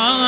ah,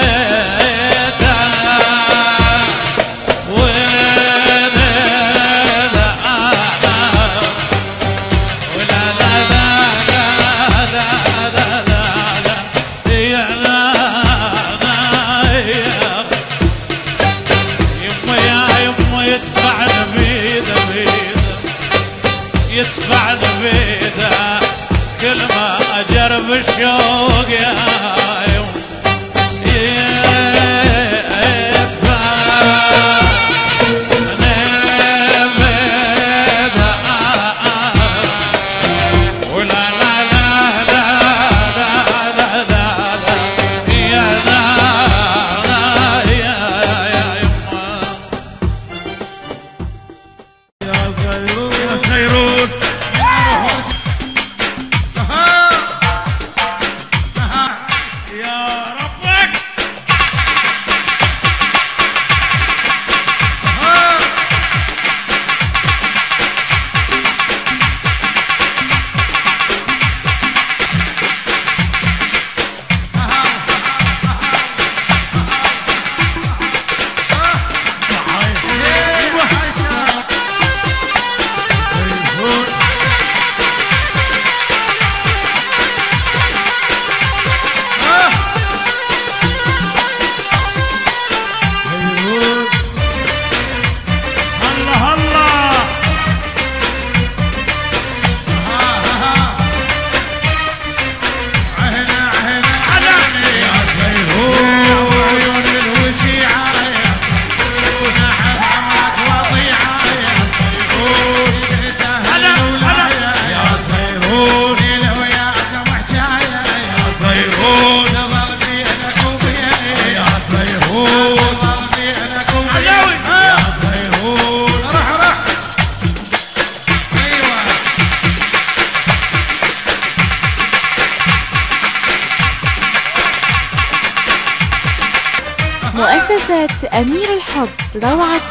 روعة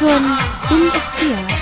بالاختيار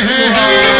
हैं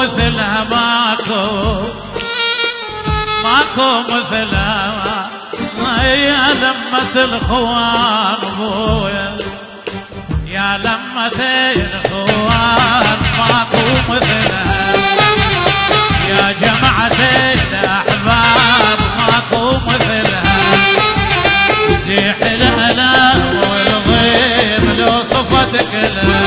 مثلها ماكو ماكو مثلها يا لمة الخوان بويا يا لمة الخوان ماكو مثلها يا جماعة الأحباب ماكو مثلها زيح الهلا والغيظ لو صفتك لها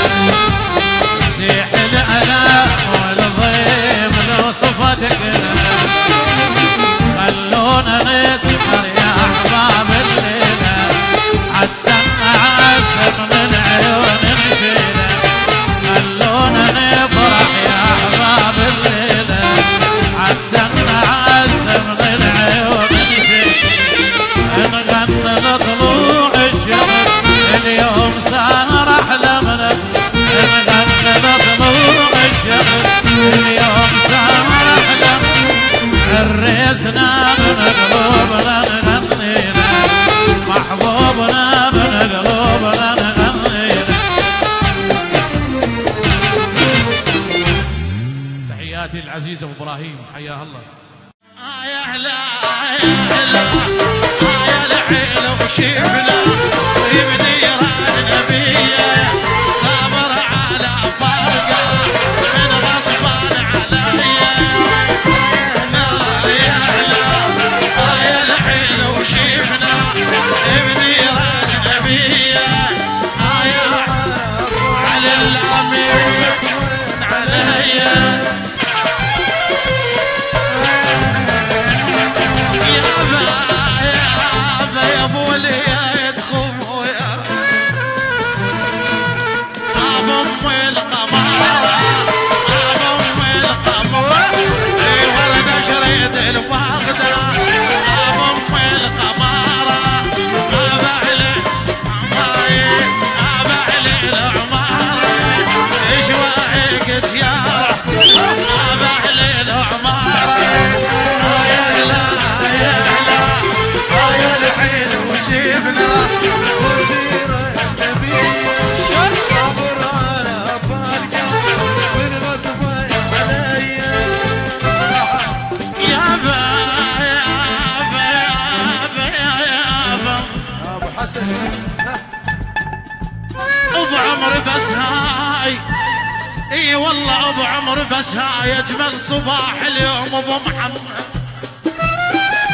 بس هاي اجمل صباح اليوم أبو محمد.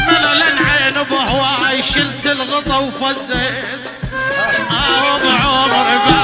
ملل عين بهواي شلت الغطا وفزيت. آه بعمري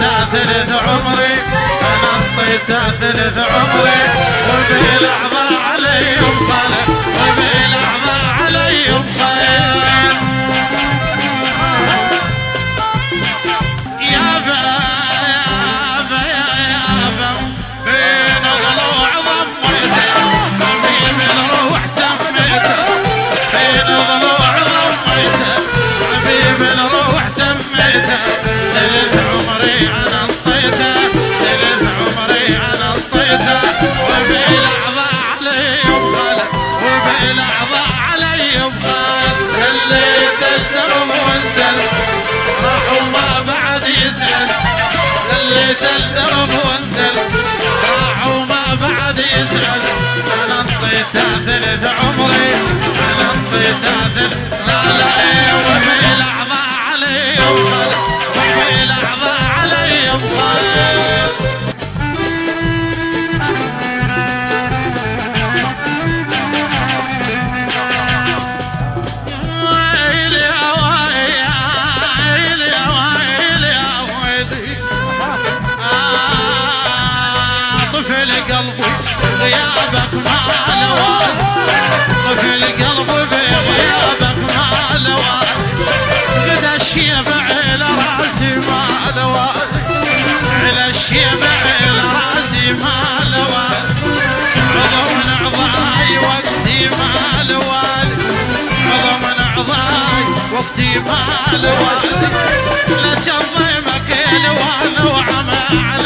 نطيته ثلث عمري نطيته ثلث عمري وفي لحظة علي أنطلق. بيت الدرب وندل راعوا ما بعد يسأل. أنا انطيته ثلث عمري؟ أنا انطيته ثلث لا لا أيوه شفتي مال لا شمي مكان وأنا وعمى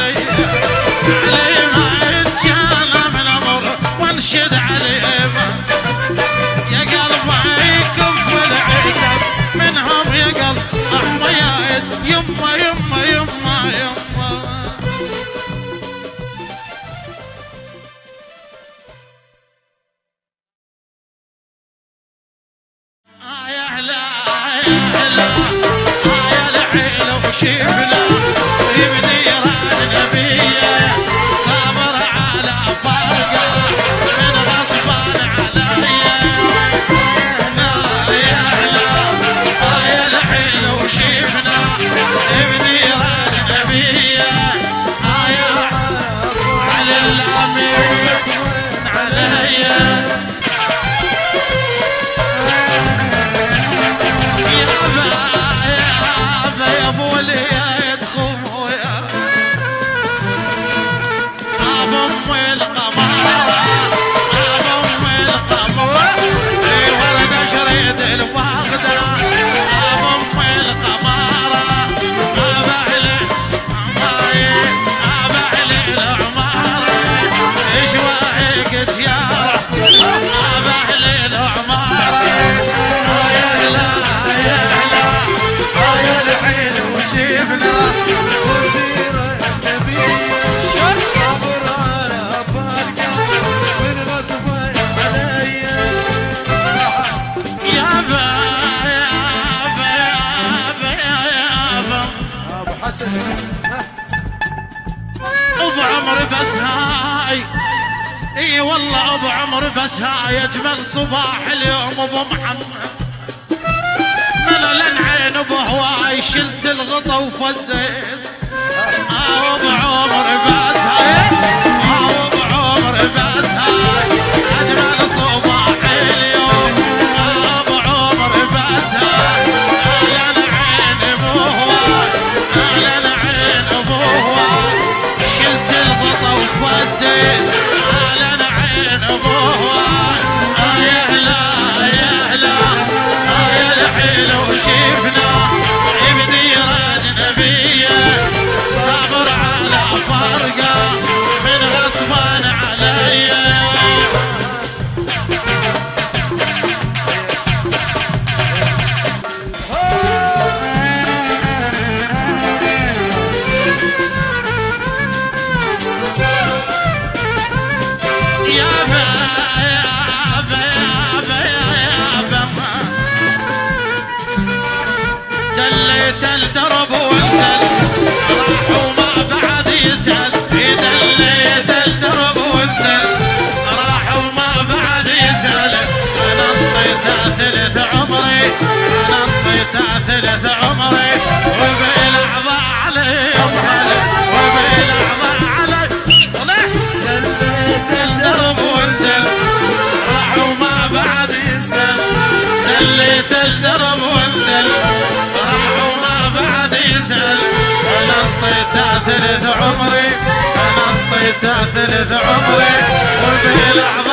تثلث عمرك وبالأعظم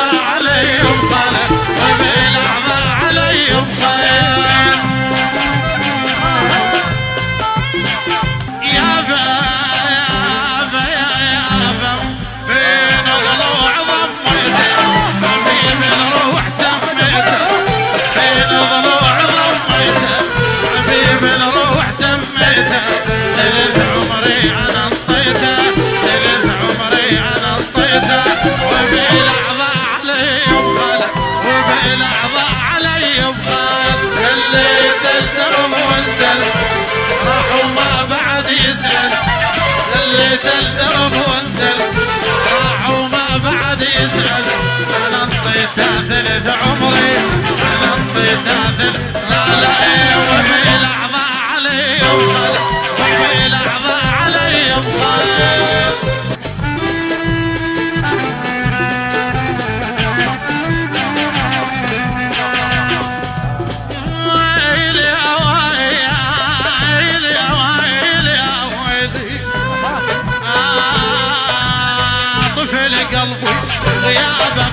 تلدرب وندرب راح وما بعد يسأل. أنا انطيته ثلث عمري. أنا انطيته ثلث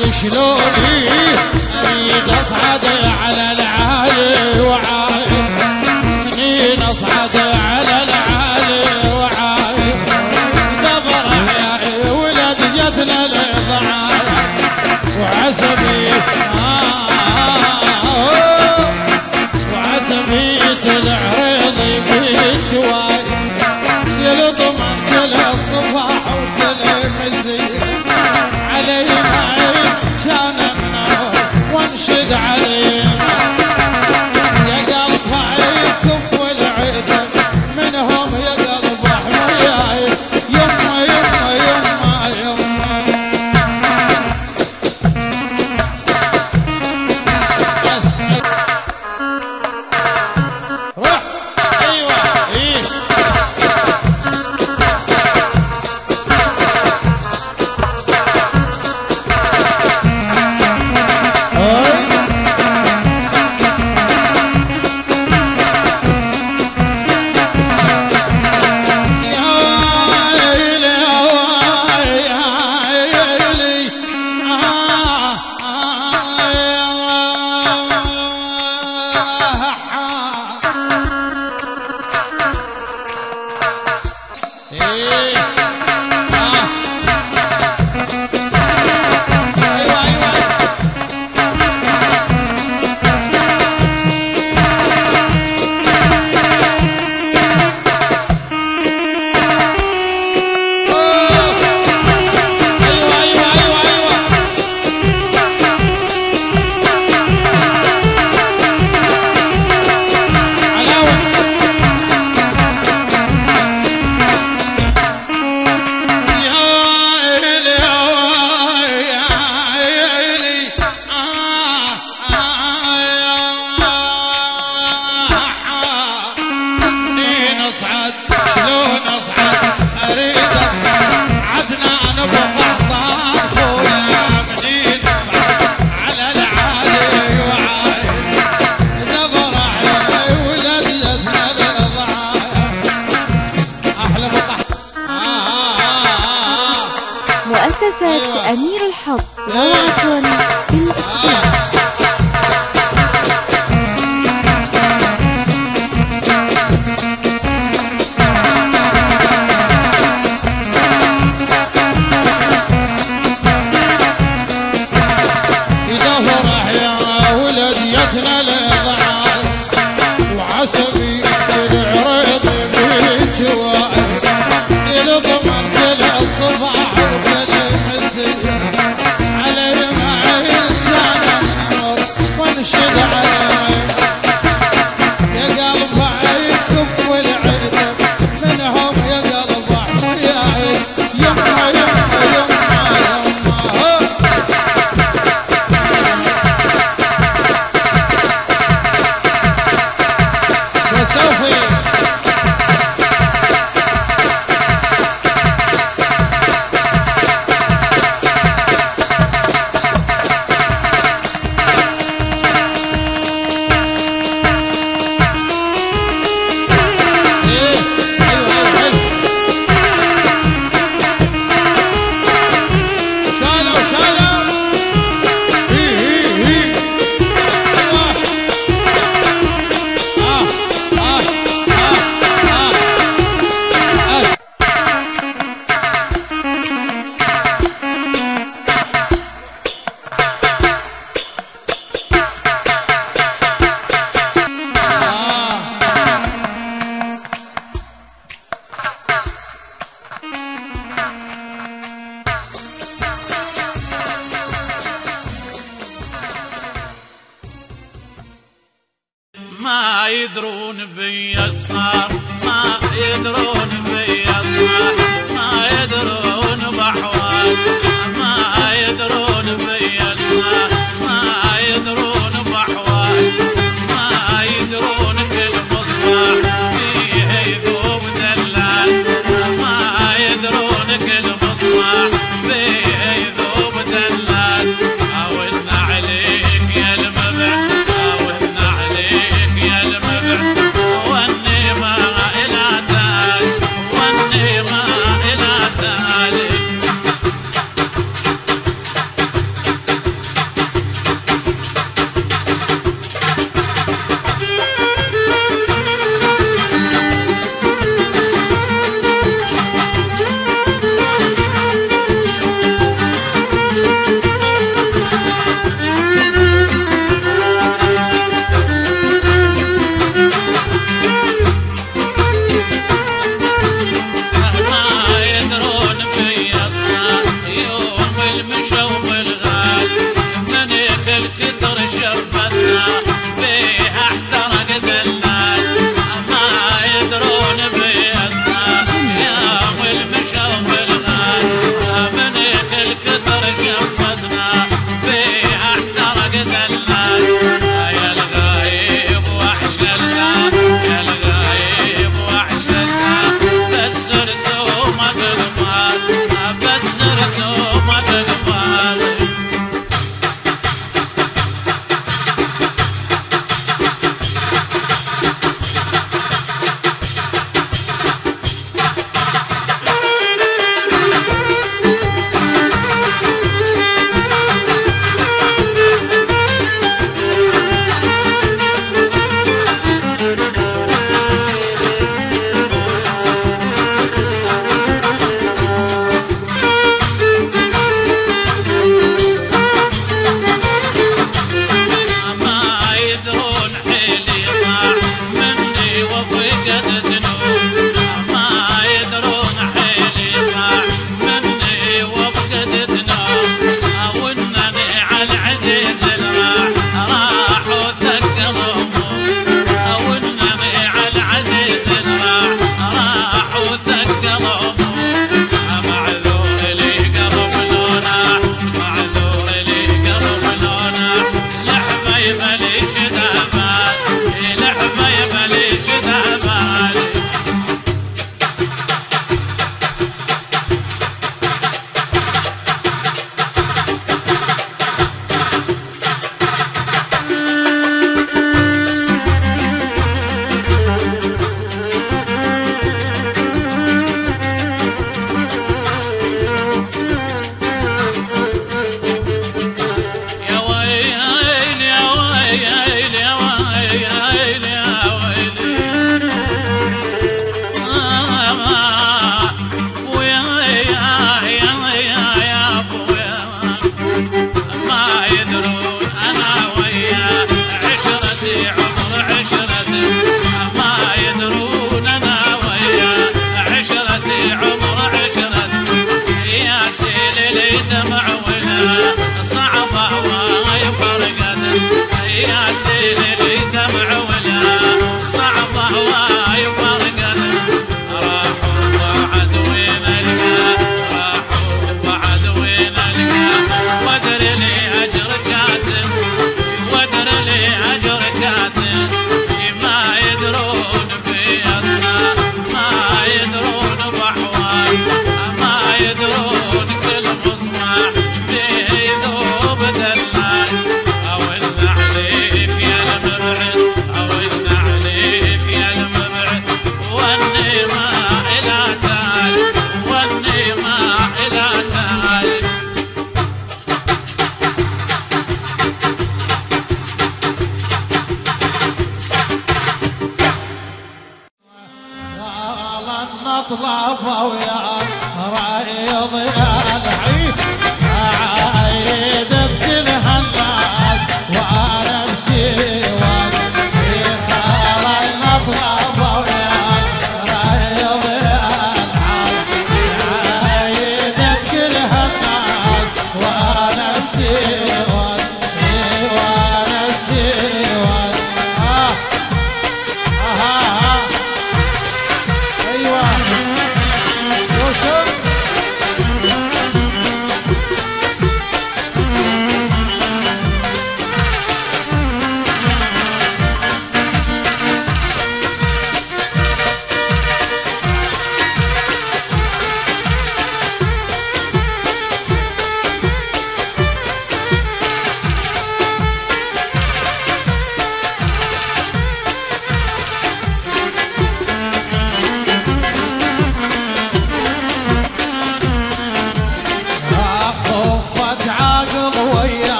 اصعد شلوني؟ اريد اصعد على ما يدرون بي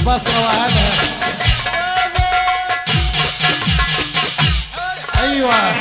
البصرة وأهلها أيوه.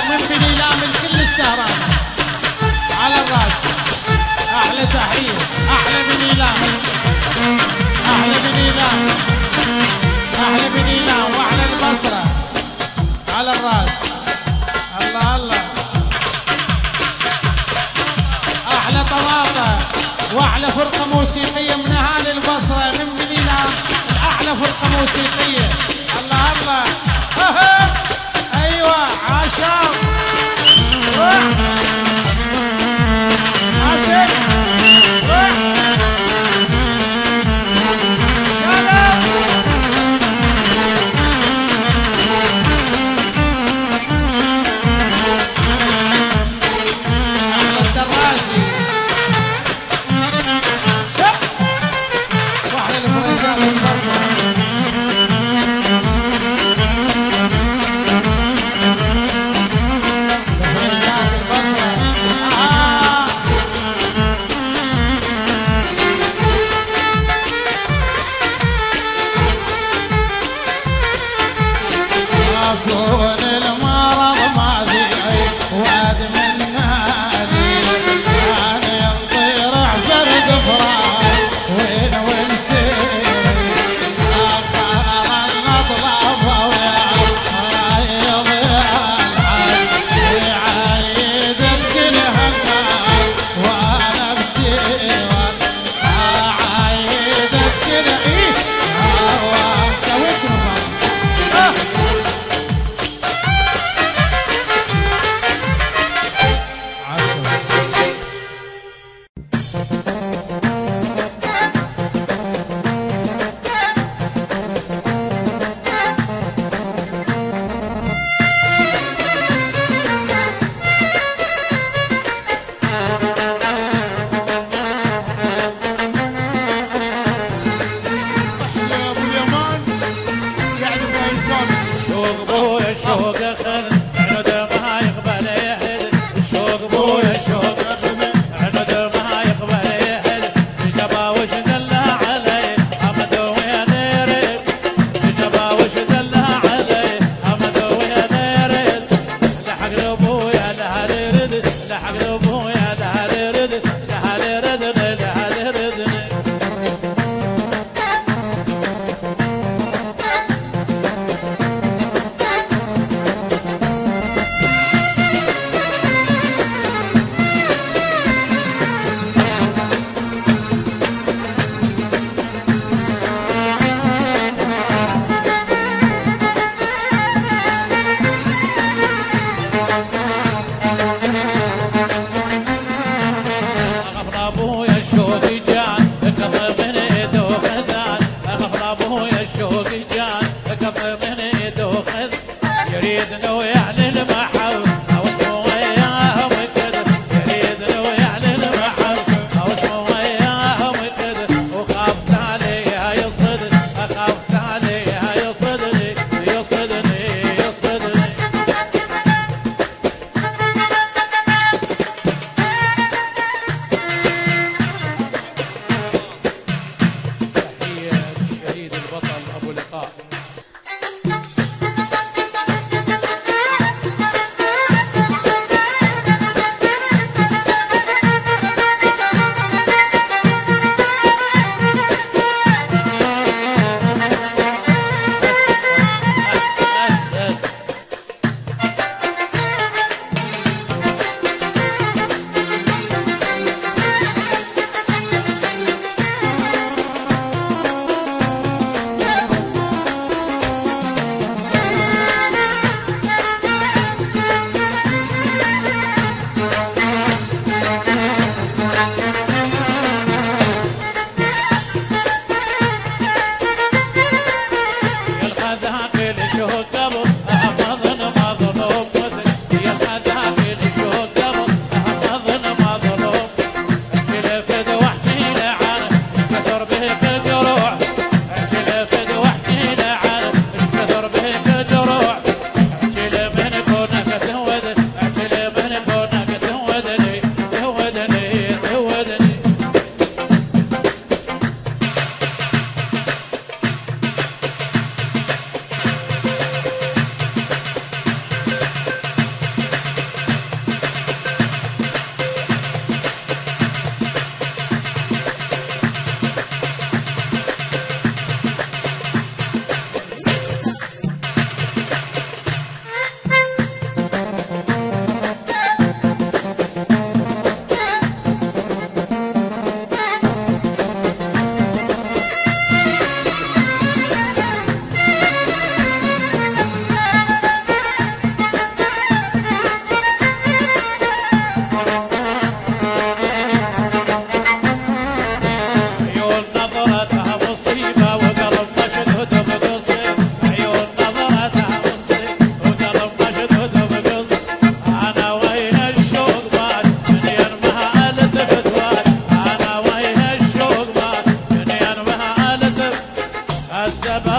ومن من كل السهرات على الرأس. أحلى تحية. أحلى من اله أحلى من اله أحلى من اله وأحلى البصرة. على الرأس. الله الله. أحلى طواطا وأحلى فرقة موسيقية من أهالي البصرة. من منيله أحلى فرقة موسيقية.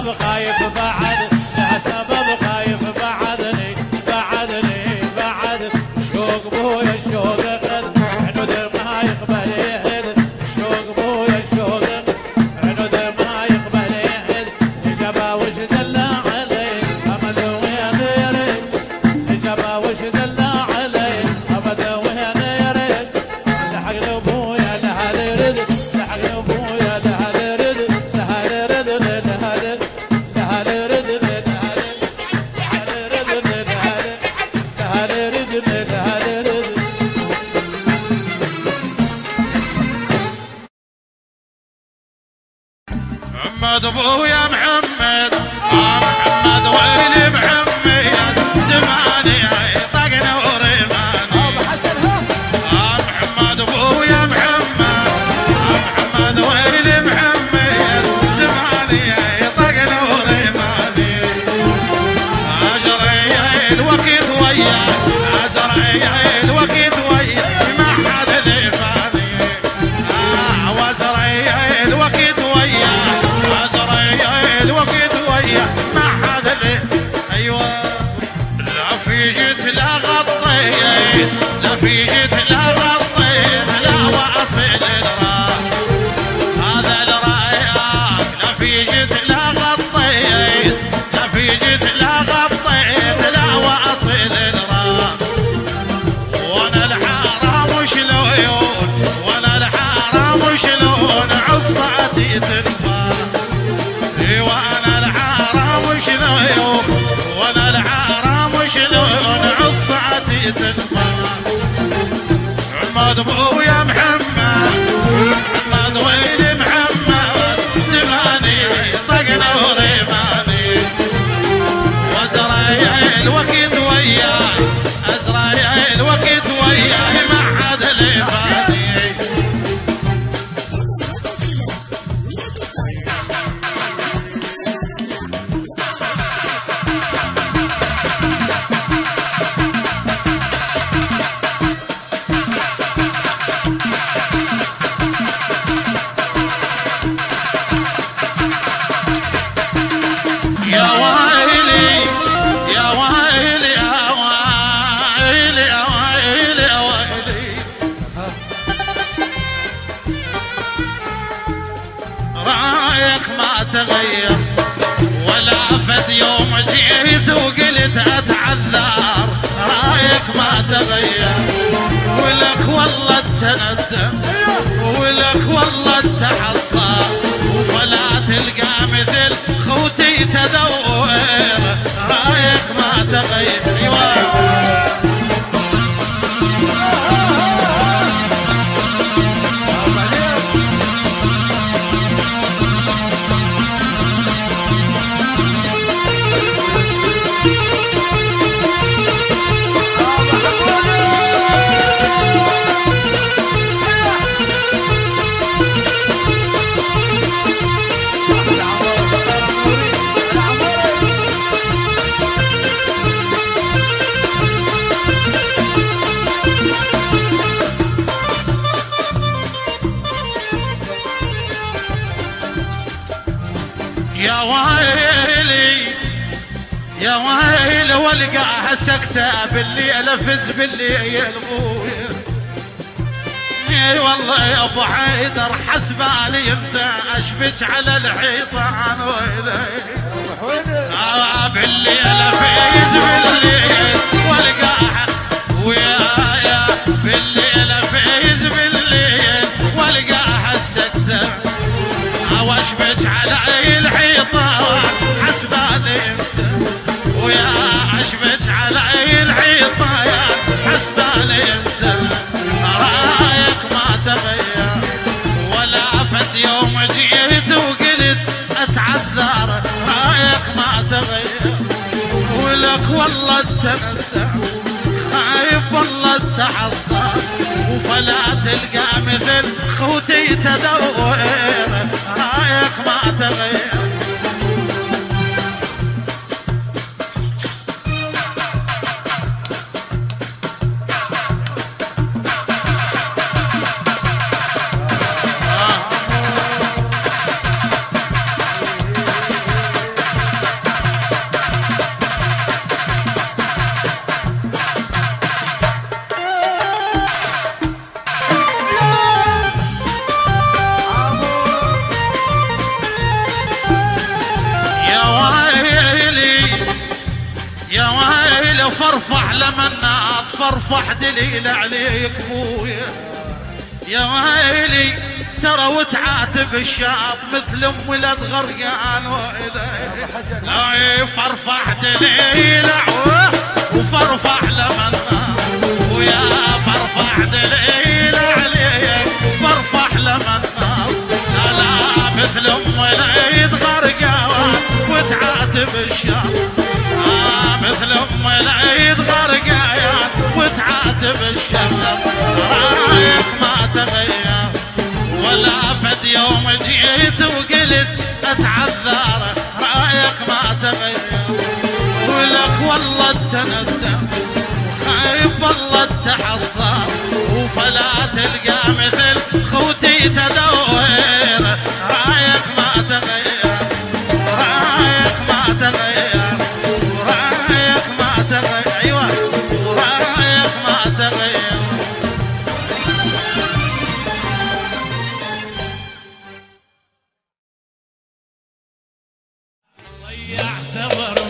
خايف بعد. لا على الحيطان ويلي. بالليل فيز بالليل والقاح ويايا. بالليل فيز بالليل والقاح السكتة واشبج على الحيطان حسبالي انت. ويا اشبج على الحيطان حسبالي انت. والله التمسح خايف والله التعصب وفلا تلقى مثل خوتي تدور. رايك ما تغير. اصبح دليل عليك بويا. يا ويلي ترى وتعاتب الشاط مثل أم ولد غريان ويلي. فارفع دليل وفرفع لمن ويا فرفع دليل عليك فرفع لمن لا مثل أم ولد غرقان وتعاتب الشاط مثل أم ولد غرقان وتعاتب الشباب رايك ما تغير. ولا فد يوم جيت وقلت أتعذر. رايك ما تغير. ولك والله تندم وخايف والله تحصر وفلا تلقى مثل خوتي تدور. تمر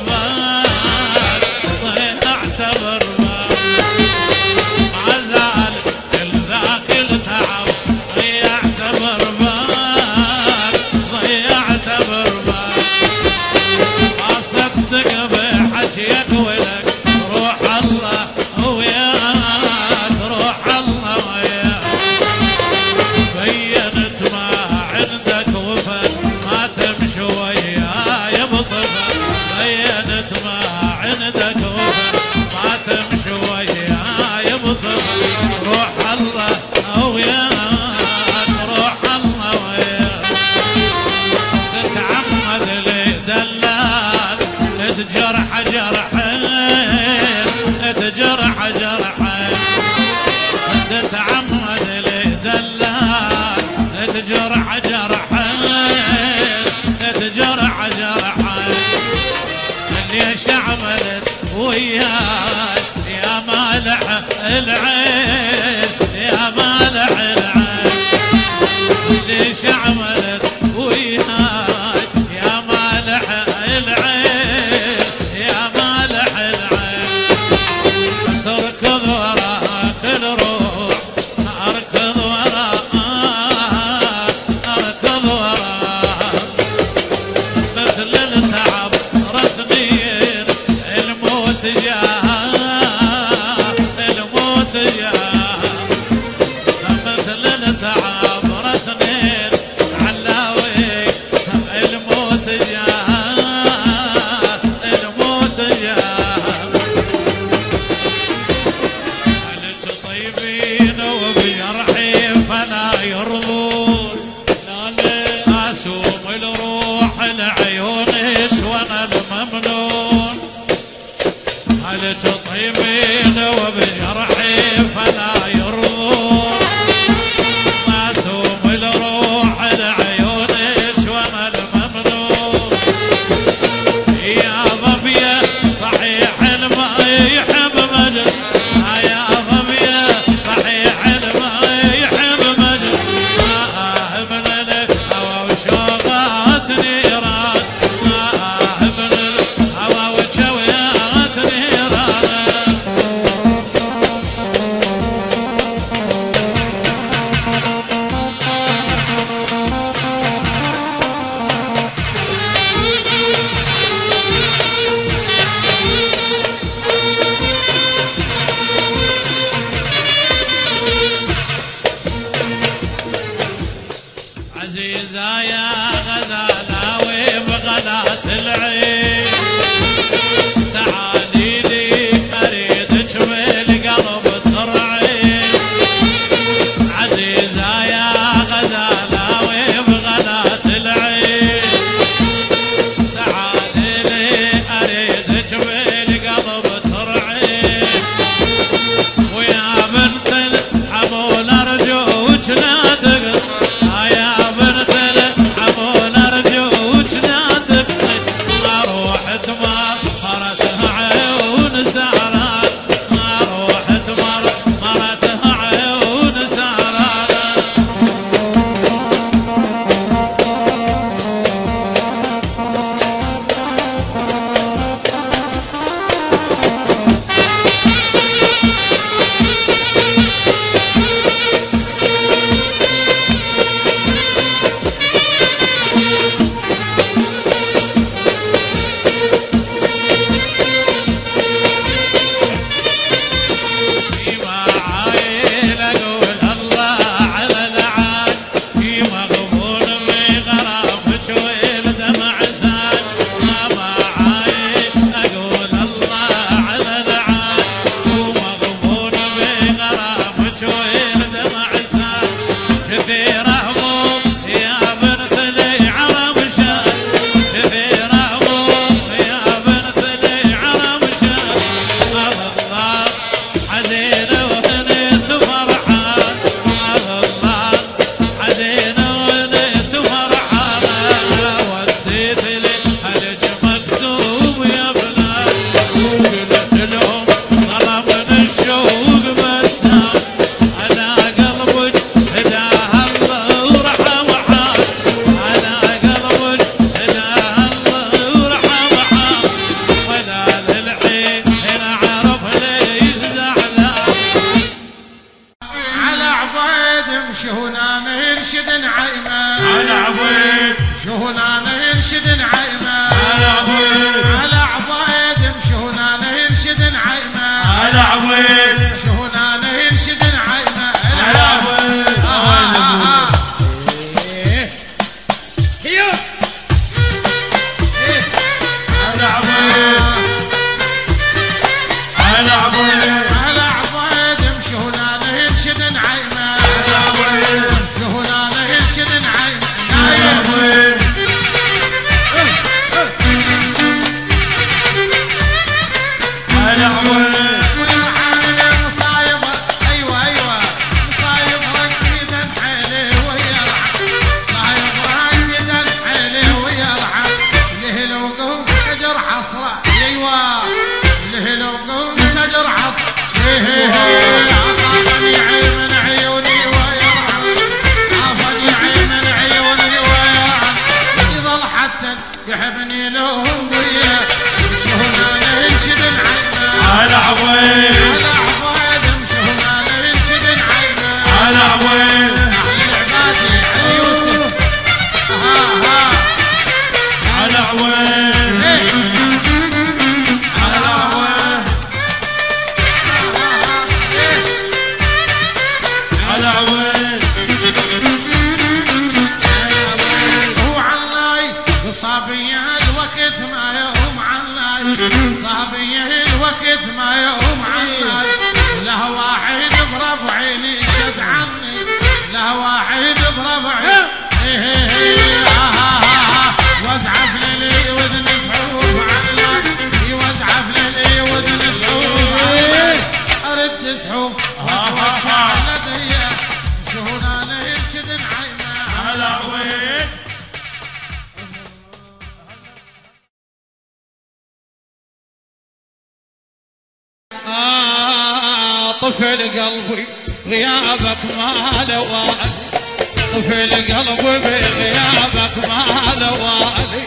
وفي القلب بغيابك ما لوالي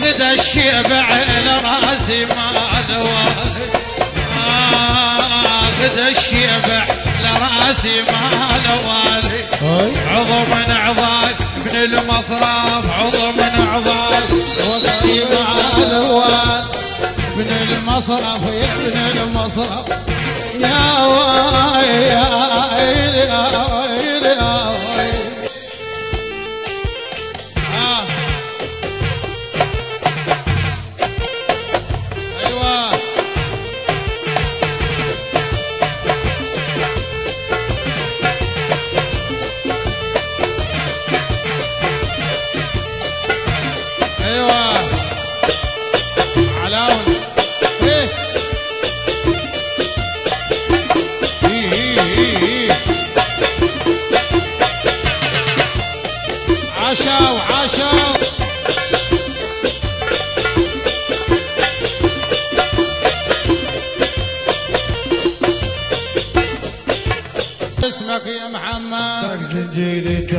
ندى الشبع لراسي ما لوالي آه، ندى الشبع لراسي ما لوالي عظم من عظام من المصراف عظم من عظام وقتي ما لوالي من المصرف يا ابن المصرف يا واي يا واي يا واي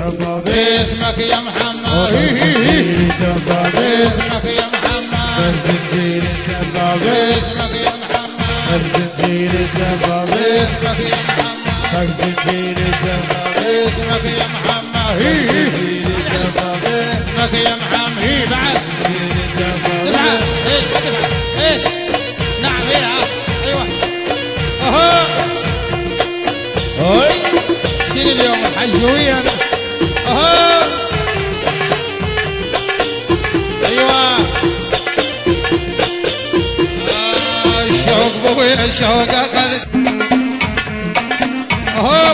دبا باسمك يا محمد دبا باسمك يا محمد الزنجير دبا باسمك يا محمد الزنجير دبا باسمك يا محمد الزنجير دبا باسمك يا محمد الزنجير دبا باسمك يا محمد بعد بعد إيش إيش نعم أيوه اهو هاي شيل اليوم الحج ويانا أيوه. آه، الشوق بوي الشوق أخذ. اهو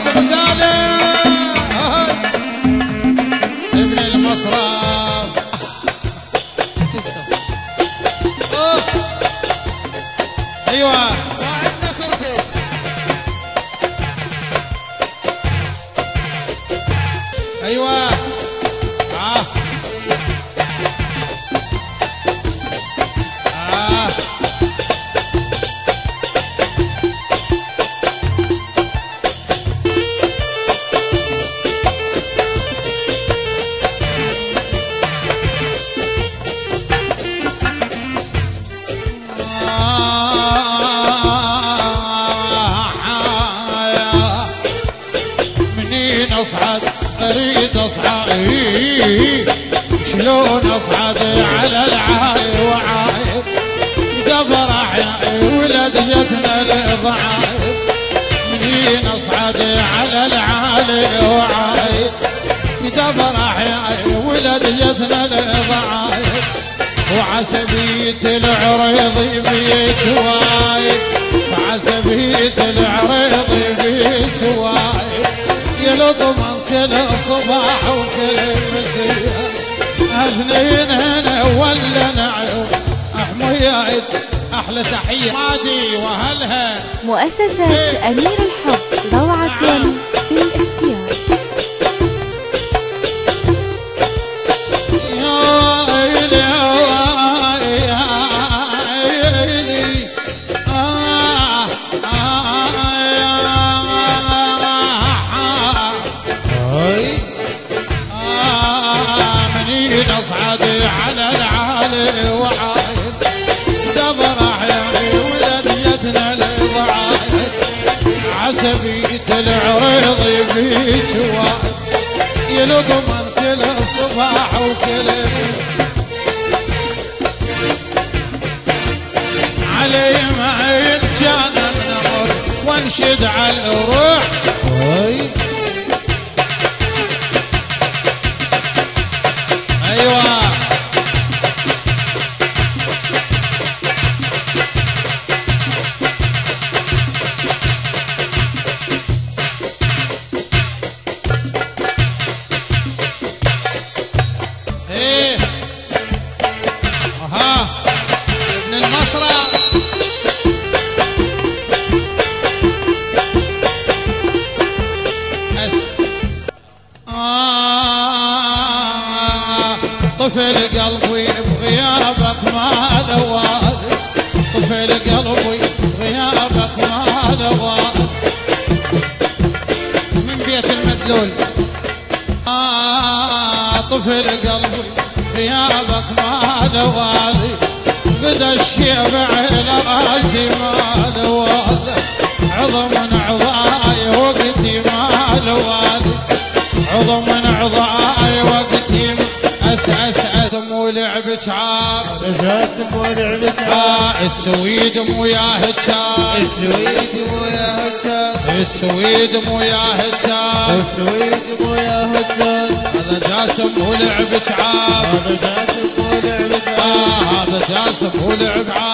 تعال روح. سويد مو يا هجان سويد مو يا هجان هذا جاسم ولعب شعاب هذا جاسم ولعب شعاب آه، هذا جاسم ولعب عاب.